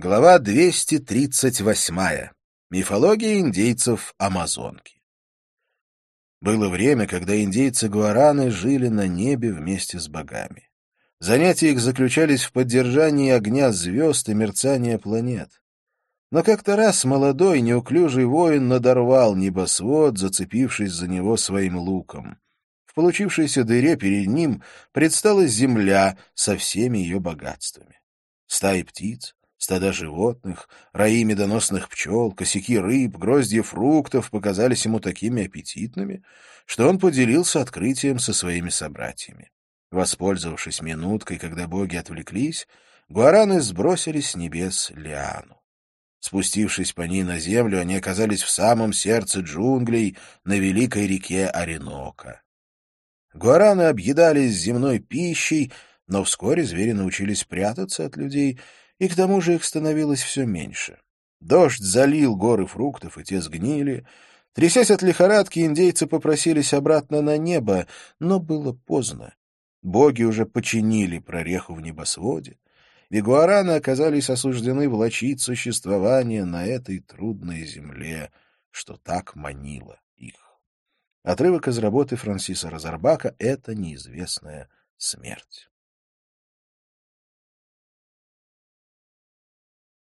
Глава 238. Мифология индейцев Амазонки. Было время, когда индейцы-гуараны жили на небе вместе с богами. Занятия их заключались в поддержании огня звезд и мерцания планет. Но как-то раз молодой, неуклюжий воин надорвал небосвод, зацепившись за него своим луком. В получившейся дыре перед ним предстала земля со всеми ее богатствами. Стаи птиц, Стада животных, раи медоносных пчел, косяки рыб, гроздья фруктов показались ему такими аппетитными, что он поделился открытием со своими собратьями. Воспользовавшись минуткой, когда боги отвлеклись, гуараны сбросили с небес лиану. Спустившись по ней на землю, они оказались в самом сердце джунглей на великой реке Оренока. Гуараны объедались земной пищей, но вскоре звери научились прятаться от людей — и к тому же их становилось все меньше. Дождь залил горы фруктов, и те сгнили. Трясясь от лихорадки, индейцы попросились обратно на небо, но было поздно. Боги уже починили прореху в небосводе, и оказались осуждены влачить существование на этой трудной земле, что так манило их. Отрывок из работы Франсиса Розарбака «Это неизвестная смерть».